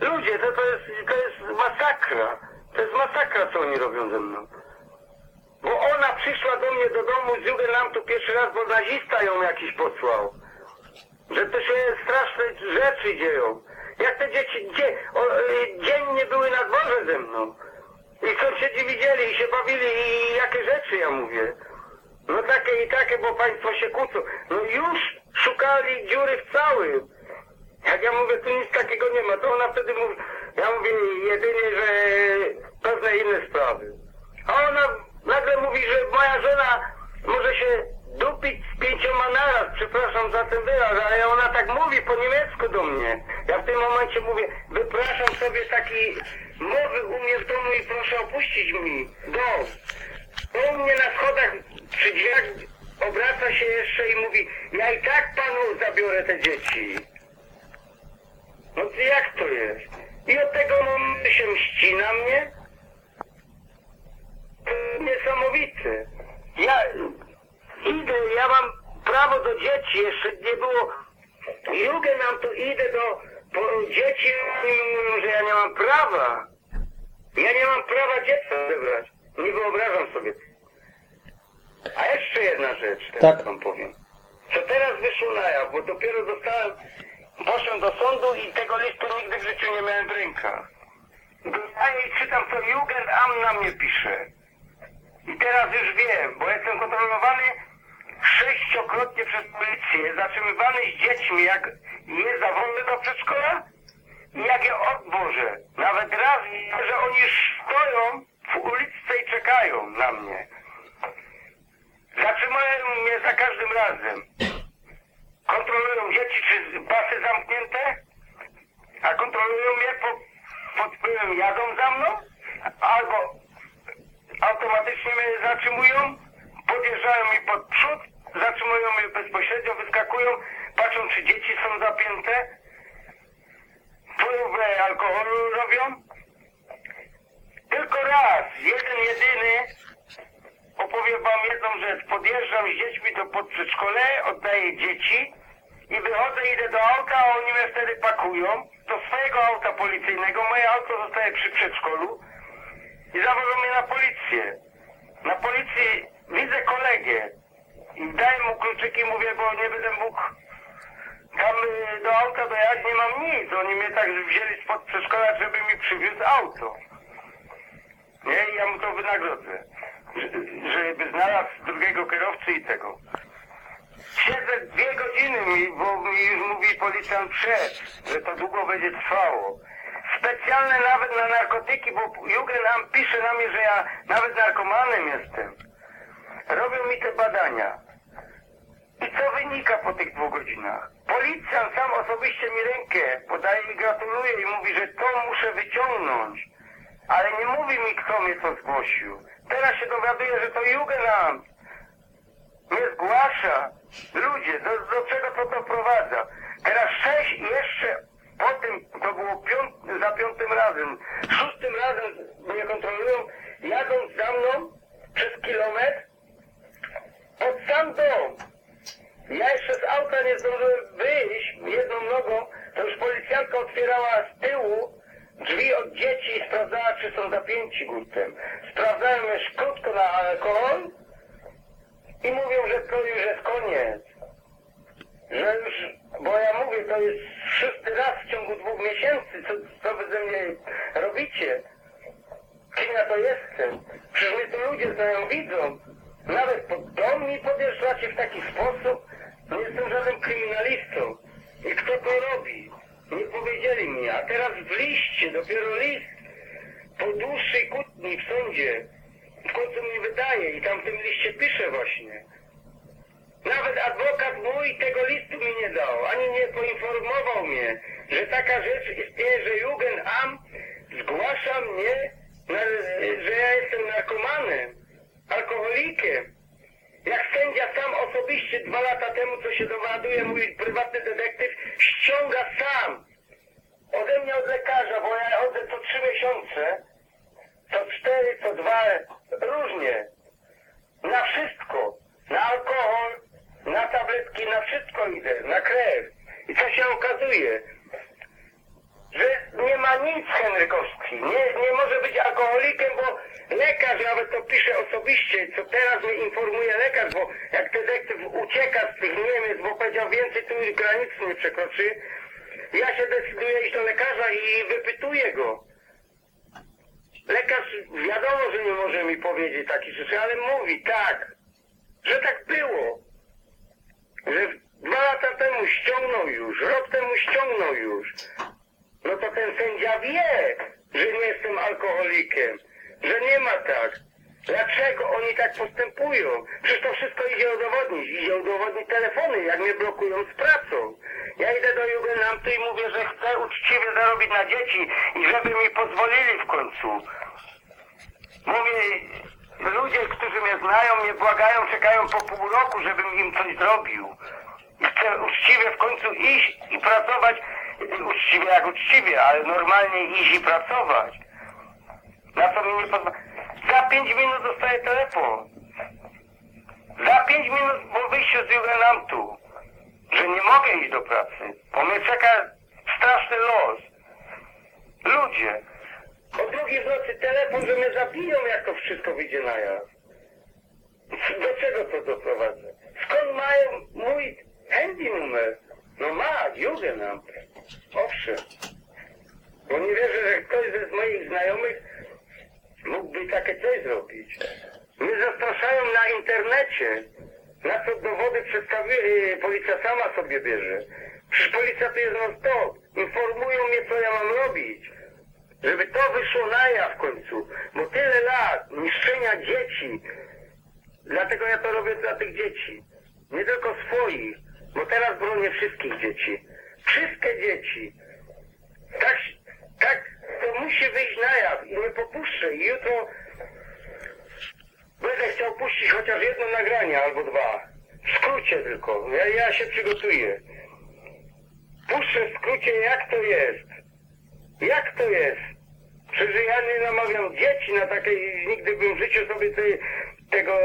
Ludzie, to, to, jest, to jest masakra. To jest masakra, co oni robią ze mną. Bo ona przyszła do mnie do domu z Jugendamtu pierwszy raz, bo nazista ją jakiś posłał. Że to się straszne rzeczy dzieją. Jak te dzieci dzie, o, y, dziennie były na dworze ze mną. I sąsiedzi widzieli i się bawili i jakie rzeczy ja mówię. No takie i takie, bo państwo się kłócą. No już szukali dziury w całym. Jak ja mówię, tu nic takiego nie ma, to ona wtedy mówi, ja mówię jedynie, że pewne inne sprawy. A ona nagle mówi, że moja żona może się dupić z pięcioma naraz, przepraszam za ten wyraz, ale ona tak mówi po niemiecku do mnie. Ja w tym momencie mówię, wypraszam sobie taki mowy u mnie w domu i proszę opuścić mi dom. U mnie na schodach przy drzwiach obraca się jeszcze i mówi, ja i tak panu zabiorę te dzieci. No to jak to jest? I od tego momentu się mści na mnie? To niesamowite. Ja idę, ja mam prawo do dzieci, jeszcze nie było nam to idę do po dzieci, oni mówią, że ja nie mam prawa. Ja nie mam prawa dziecka odebrać. Nie wyobrażam sobie. A jeszcze jedna rzecz, teraz Tak. wam powiem. Co teraz wyszło na jaw, bo dopiero dostałem, poszedłem do sądu i tego listu nigdy w życiu nie miałem w rękach. Dostaję i czytam, co Jugendamt na mnie pisze. I teraz już wiem, bo jestem kontrolowany sześciokrotnie przez policję, zatrzymywany z dziećmi, jak je za do przedszkola jak je odwożę. Nawet raz, że oni stoją w uliczce i czekają na mnie. Zatrzymują mnie za każdym razem. Kontrolują dzieci, czy pasy zamknięte, a kontrolują mnie po, pod wpływem jadą za mną, albo automatycznie mnie zatrzymują, podjeżdżają mi pod przód, zatrzymują mnie bezpośrednio, wyskakują, patrzą czy dzieci są zapięte, próbę alkoholu robią. Tylko raz, jeden jedyny, opowiem wam jedną rzecz, podjeżdżam z dziećmi do podprzedszkole, oddaję dzieci i wychodzę, idę do auta, a oni mnie wtedy pakują do swojego auta policyjnego, moje auto zostaje przy przedszkolu i zawożą mnie na policję. Na policji widzę kolegę i daję mu kluczyki, mówię, bo nie będę mógł tam y, do auta dojechać, nie mam nic. Oni mnie tak wzięli spod przedszkola, żeby mi przywiózł auto. Nie, i ja mu to wynagrodzę. Że- Żeby znalazł drugiego kierowcy i tego. Siedzę dwie godziny, mi, bo mi już mówi policjant przed, że to długo będzie trwało. Specjalne nawet na narkotyki, bo Jugendamt pisze na mnie, że ja nawet narkomanem jestem. Robią mi te badania. I co wynika po tych dwóch godzinach? Policjant sam osobiście mi rękę podaje i gratuluje i mówi, że to muszę wyciągnąć. Ale nie mówi mi, kto mnie to zgłosił. Teraz się dowiaduję, że to Jugendamt mnie zgłasza. Ludzie, do, do czego to doprowadza? Teraz sześć jeszcze po tym, to było piąt, za piątym razem, szóstym razem mnie kontrolują, jadąc za mną przez kilometr pod sam dom. Ja jeszcze z auta nie zdążyłem wyjść jedną nogą, to już policjantka otwierała z tyłu drzwi od dzieci i sprawdzała, czy są zapięci gurtem. Sprawdzałem już krótko na alkohol i mówią, że to już jest koniec. Że już, bo ja mówię, to jest szósty raz w ciągu dwóch miesięcy, co, co wy ze mnie robicie. Kim ja to jestem? Przecież mnie to ludzie znają, widzą. Nawet pod dom mi podjeżdżacie w taki sposób. Nie jestem żadnym kryminalistą. I kto to robi? Nie powiedzieli mi. A teraz w liście, dopiero list, po dłuższej kłótni w sądzie, w końcu mi wydaje i tam w tym liście pisze właśnie, Nawet adwokat mój tego listu mi nie dał, ani nie poinformował mnie, że taka rzecz istnieje, że Jugendamt zgłasza mnie, że ja jestem narkomanem, alkoholikiem. Jak sędzia sam osobiście dwa lata temu, co się dowiaduje, mój prywatny detektyw, ściąga sam ode mnie od lekarza, bo ja chodzę co trzy miesiące, co cztery, co dwa, różnie. Na wszystko. Na alkohol, na tabletki, na wszystko idę, na krew. I co się okazuje? Że nie ma nic Henrykowski. Nie, nie może być alkoholikiem, bo lekarz nawet to pisze osobiście, co teraz mnie informuje lekarz, bo jak detektyw ucieka z tych Niemiec, bo powiedział więcej tu granic nie przekroczy, ja się decyduję iść do lekarza i wypytuję go. Lekarz wiadomo, że nie może mi powiedzieć takich rzeczy, ale mówi tak, że tak było. Że dwa lata temu ściągnął już, rok temu ściągnął już. No to ten sędzia wie, że nie jestem alkoholikiem, że nie ma tak. Dlaczego oni tak postępują? Przecież to wszystko idzie udowodnić. Idzie udowodnić telefony, jak mnie blokują z pracą. Ja idę do Jugendamtu i mówię, że chcę uczciwie zarobić na dzieci i żeby mi pozwolili w końcu. Mówię, ludzie, którzy mnie znają, mnie błagają, czekają po pół roku, żebym im coś zrobił. Chcę uczciwie w końcu iść i pracować, uczciwie jak uczciwie, ale normalnie iść i pracować. Na co mi nie pozwala. Za pięć minut dostaję telefon. Za pięć minut po wyjściu z Jugendamtu, że nie mogę iść do pracy, bo mnie czeka straszny los. Ludzie. O drugiej w nocy telefon, że mnie zabiją, jak to wszystko wyjdzie na jaw. Do czego to doprowadza? Skąd mają mój handy numer? No ma, Jugendamt. Owszem. Bo nie wierzę, że ktoś ze moich znajomych mógłby takie coś zrobić. Mnie zastraszają na internecie. Na co dowody przedstawi... yy, policja sama sobie bierze. Przecież policja to jest non stop. Informują mnie, co ja mam robić. Żeby to wyszło na jaw w końcu. Bo tyle lat niszczenia dzieci. Dlatego ja to robię dla tych dzieci. Nie tylko swoich. Bo teraz bronię wszystkich dzieci. Wszystkie dzieci. Tak, tak, to musi wyjść na jaw i nie popuszczę. I jutro będę chciał puścić chociaż jedno nagranie albo dwa. W skrócie tylko. Ja, ja się przygotuję. Puszczę w skrócie jak to jest. Jak to jest? Przecież ja nie namawiam dzieci na takie, nigdy bym w życiu sobie te, tego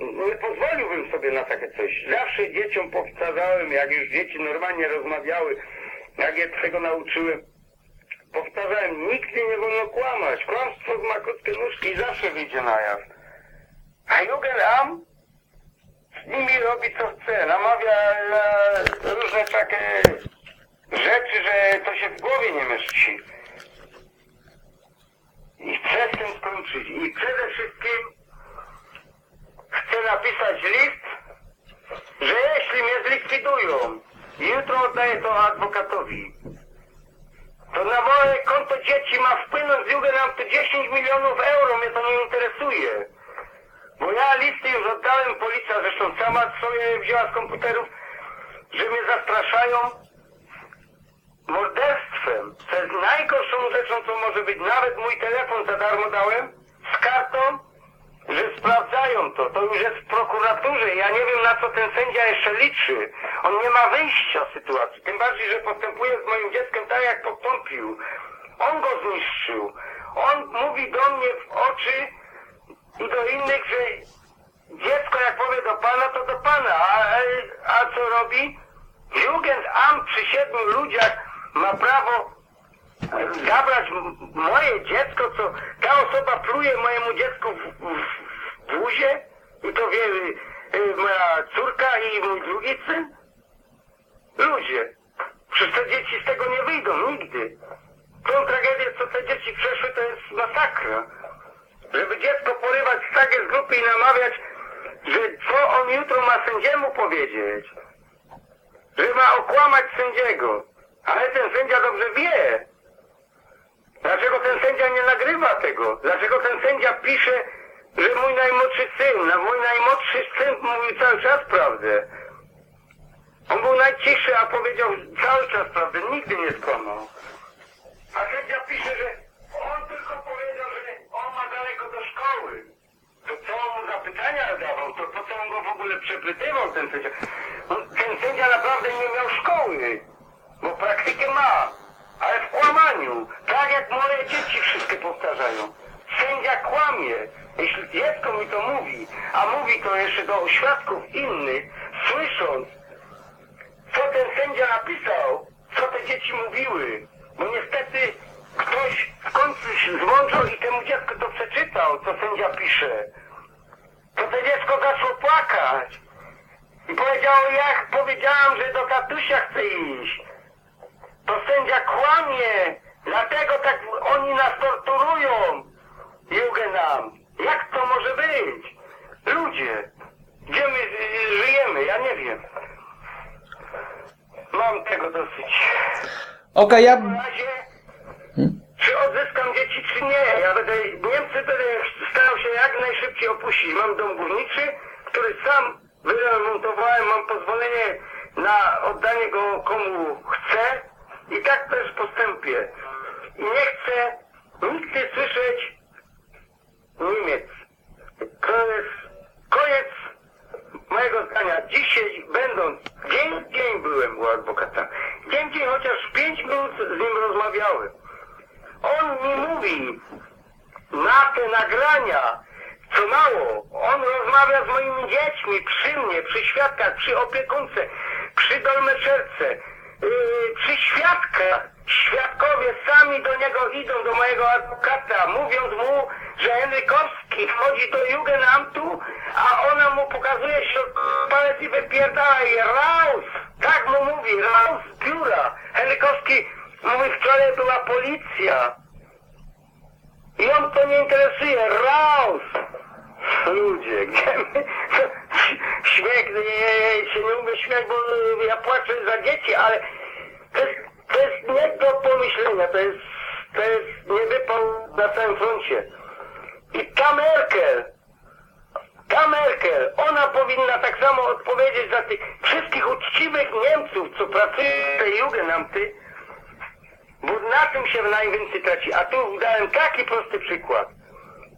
nie pozwoliłbym sobie na takie coś. Zawsze dzieciom powtarzałem, jak już dzieci normalnie rozmawiały, jak je tego nauczyłem, powtarzałem, nigdy nie wolno kłamać. Kłamstwo ma krótkie nóżki zawsze wyjdzie na jaw. A Jugendam z nimi robi co chce, namawia na różne takie rzeczy, że to się w głowie nie mieści. I chcę z tym skończyć. I przede wszystkim chcę napisać list, że jeśli mnie zlikwidują, jutro oddaję to adwokatowi, to na moje konto dzieci ma wpłynąć z Jugendamtu 10 milionów euro, mnie to nie interesuje. Bo ja listy już oddałem, policja zresztą sama sobie wzięła z komputerów, że mnie zastraszają morderstwem. To jest najgorszą rzeczą, co może być. Nawet mój telefon za darmo dałem z kartą, że sprawdzają to. To już jest w prokuraturze. Ja nie wiem, na co ten sędzia jeszcze liczy. On nie ma wyjścia z sytuacji. Tym bardziej, że postępuje z moim dzieckiem tak, jak postąpił. On go zniszczył. On mówi do mnie w oczy i do innych, że dziecko jak powie do pana, to do pana. A, a, co robi? Jugendamt przy siedmiu ludziach ma prawo zabrać moje dziecko, co ta osoba pluje mojemu dziecku w, w, w buzie i to wie y, moja córka i mój drugi syn? Ludzie, przecież te dzieci z tego nie wyjdą nigdy. Tą tragedię, co te dzieci przeszły, to jest masakra. Żeby dziecko porywać z takie z grupy i namawiać, że co on jutro ma sędziemu powiedzieć że ma okłamać sędziego. Ale ten sędzia dobrze wie. Dlaczego ten sędzia nie nagrywa tego? Dlaczego ten sędzia pisze, że mój najmłodszy syn, na mój najmłodszy syn mówił cały czas prawdę. On był najcichszy, a powiedział cały czas prawdę, nigdy nie skłamał. A sędzia pisze, że on tylko powiedział, że on ma daleko do szkoły. To co on mu zapytania dawał, to po co on go w ogóle przepytywał ten sędzia? On, ten sędzia naprawdę nie miał szkoły, bo praktykę ma, ale w kłamaniu. Tak jak moje dzieci wszystkie powtarzają. Sędzia kłamie. Jeśli dziecko mi to mówi, a mówi to jeszcze do świadków innych, słysząc, co ten sędzia napisał, co te dzieci mówiły. Bo niestety ktoś w końcu się zmądrzał i temu dziecku to przeczytał, co sędzia pisze. To to dziecko zaczęło płakać. I powiedziało, jak powiedziałam, że do tatusia chcę iść. To sędzia kłamie. Dlatego tak oni nas torturują. Jugenam. Jak to może być? Ludzie. Gdzie my żyjemy? Ja nie wiem. Mam tego dosyć. Okej, ja... W razie, czy odzyskam dzieci, czy nie. Ja będę, Niemcy będę starał się jak najszybciej opuścić. Mam dom górniczy, który sam wyremontowałem, mam pozwolenie na oddanie go komu chcę i tak też postępię. I nie chcę nigdy słyszeć Niemiec. Koniec, koniec mojego zdania. Dzisiaj będąc, dzień w dzień byłem u adwokata. Dzień w dzień chociaż pięć minut z nim rozmawiałem. On mi mówi na te nagrania, co mało, on rozmawia z moimi dziećmi przy mnie, przy świadkach, przy opiekunce, przy dolmeczerce, yy, przy świadkach. Świadkowie sami do niego idą, do mojego adwokata, mówiąc mu, że Henrykowski wchodzi do Jugendamtu, a ona mu pokazuje palec i wypierdala i raus! Tak mu mówi, raus z biura. Henrykowski mówi, wczoraj była policja. I on to nie interesuje. Raus! Ludzie, gdzie my... Śmiech, nie, się nie umie śmiać, bo ja płaczę za dzieci, ale to jest, to jest nie do pomyślenia, to jest, to jest niewypał na całym froncie. I ta Merkel, ta Merkel, ona powinna tak samo odpowiedzieć za tych wszystkich uczciwych Niemców, co pracują w tej Jugendamty, bo na tym się najwięcej traci. A tu dałem taki prosty przykład.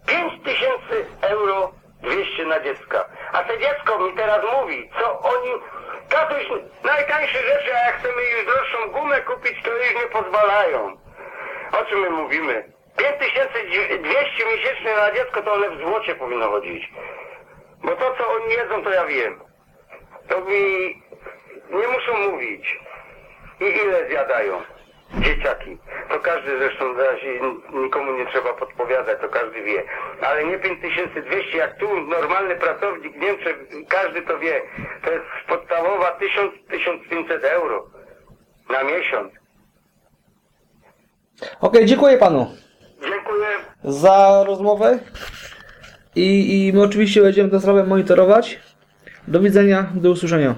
5 tysięcy euro 200 na dziecka. A te dziecko mi teraz mówi, co oni... Tatuś, najtańsze rzeczy, a jak chcemy już droższą gumę kupić, to już nie pozwalają. O czym my mówimy? 5200 miesięcznie na dziecko, to one w złocie powinno chodzić. Bo to, co oni jedzą, to ja wiem. To mi nie muszą mówić. I ile zjadają dzieciaki. To każdy zresztą razie nikomu nie trzeba podpowiadać, to każdy wie. Ale nie 5200, jak tu normalny pracownik w Niemczech, każdy to wie. To jest podstawowa 1000-1500 euro na miesiąc. Okej, dziękuję panu Dziękuję. za rozmowę. I, I my oczywiście będziemy tę sprawę monitorować. Do widzenia, do usłyszenia.